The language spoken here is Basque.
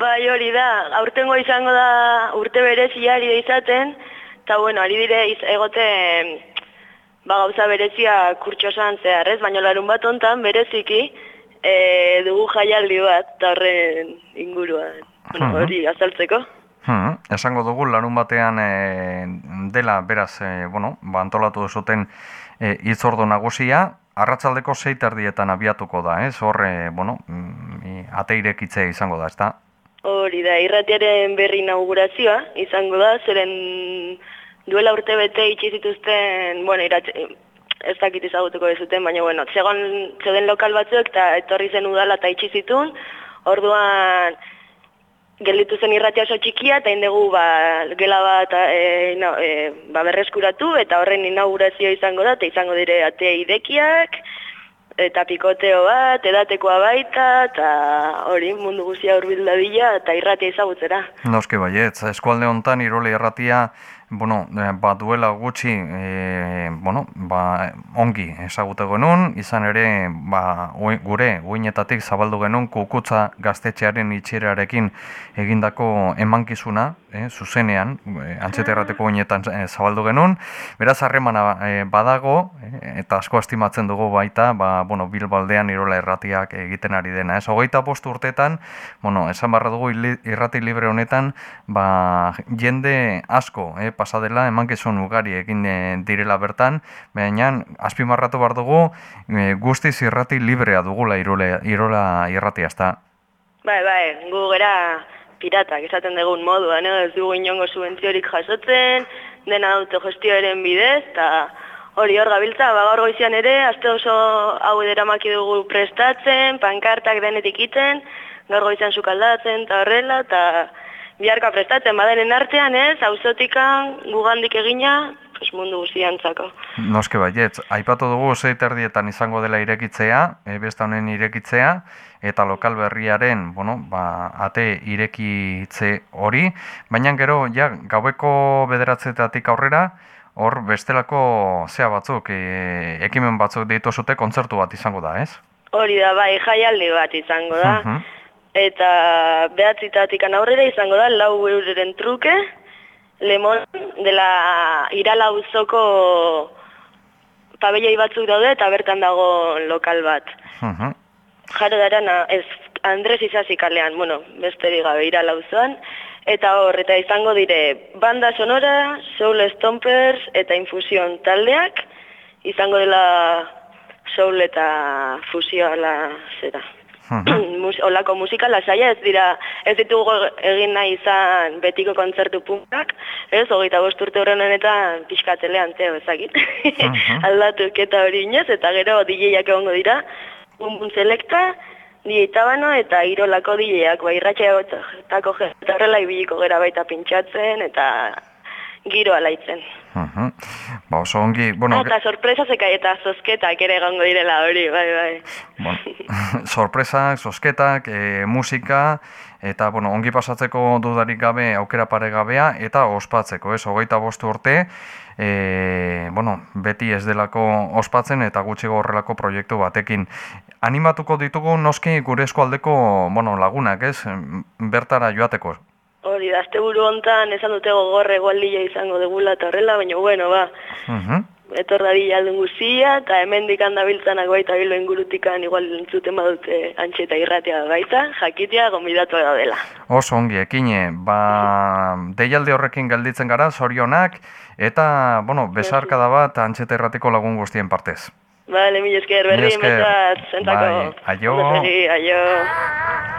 Bai hori da, aurtengo izango da urte berezia ari da izaten, eta bueno, ari dire iz, egote ba, gauza berezia kurtsosan zehar, ez? Baina larun bat ontan bereziki e, dugu jaialdi bat, eta horren inguruan, bueno, hori azaltzeko. Hmm, esango dugu larun batean e, dela beraz, e, bueno, ba, antolatu zuten e, itzordo nagusia, arratzaldeko zeitardietan abiatuko da, ez? Horre, bueno, mm, ateirekitzea izango da, ezta? Hori da, irratiaren berri inaugurazioa izango da, zeren duela urte bete itxi zituzten, bueno, irat, ez dakit izagutuko zuten, baina, bueno, zegoen, zeuden lokal batzuk eta etorri zen udala eta itxi zitun, orduan, gelditu zen irratia oso txikia eta indegu ba, gela bat e, no, e, ba, berreskuratu eta horren inaugurazio izango da eta izango dire ate idekiak eta pikoteo bat, edatekoa baita eta hori mundu guzia urbilda bila eta irratia izagutzera. Noske baietz, eskualde hontan irole irratia bueno, eh, ba, duela gutxi e, bueno, ba, ongi ezagute genuen, izan ere ba, gure guinetatik zabaldu genuen kukutza gaztetxearen itxerarekin egindako emankizuna, e, zuzenean, e, antzeterrateko guinetan zabaldu genuen, beraz harremana badago, eta asko estimatzen dugu baita, ba, bueno, bilbaldean irola erratiak egiten ari dena. Ez, hogeita postu urtetan, bueno, esan barra dugu irrati libre honetan, ba, jende asko, eh, pasa dela emankizun ugari egin e, direla bertan, baina azpimarratu bar dugu e, guztiz irrati librea dugula irole, irola irratia, ezta? Bai, bai, gu gara piratak esaten dugun modua, no? ez dugu inongo subentziorik jasotzen, dena autogestioaren bidez, eta hori hor gabiltza, ba, gaur goizian ere, azte oso hau edera maki dugu prestatzen, pankartak denetik iten, gaur goizian sukaldatzen, eta horrela, eta biharka prestatzen badenen artean, ez, auzotikan gugandik egina, pues mundu guztiantzako. Noske baietz, aipatu dugu zeiterdietan izango dela irekitzea, e, besta honen irekitzea, eta lokal berriaren, bueno, ba, ate irekitze hori, baina gero, ja, gaueko bederatzetatik aurrera, hor bestelako zea batzuk, e, ekimen batzuk deitu zute kontzertu bat izango da, ez? Hori da, bai, jaialdi bat izango da eta behatzitatik aurrera izango da lau euroren truke lemon dela irala uzoko pabelloi batzuk daude eta bertan dago lokal bat. Uh Jaro darana, ez Andres Izazikalean, bueno, beste gabe irala uzoan, eta hor, eta izango dire banda sonora, soul stompers eta infusion taldeak, izango dela soul eta fusioa zera. Mus, olako musika lasaia ez dira ez ditugu egin nahi izan betiko kontzertu punkak, ez, hogeita bost urte horren honetan pixkatelean teo ezagit. Aldatu eta hori inez, eta gero DJak egongo dira, bumbun selekta, DJ tabano eta irolako DJak, bai, irratxea eta horrela ibiliko gera baita pintxatzen, eta giro alaitzen. Uh Ba, oso ongi... Bueno, eta sorpresa zeka eta zosketak ere egongo direla hori, bai, bai. Bueno, sorpresak, zosketak, e, musika, eta, bueno, ongi pasatzeko dudarik gabe, aukera pare gabea, eta ospatzeko, ez, hogeita bostu urte, e, bueno, beti ez delako ospatzen, eta gutxi horrelako proiektu batekin. Animatuko ditugu noski gure eskualdeko, bueno, lagunak, ez, bertara joateko, Hori, dazte buru hontan esan dute gogorre gualdia izango degula eta horrela, baina bueno, ba, uh -huh. etorra di aldun guzia, eta hemen dikan da baita bilo ingurutikan igual entzuten badute antxeta irratia baita, jakitea gombidatu da dela. Oso ongi, ekine, ba, deialde horrekin gelditzen gara, zorionak, eta, bueno, besarka da bat antxeta irratiko lagun guztien partez. Vale, mi esker, berri, mesat, zentako. Bai, aio. aio.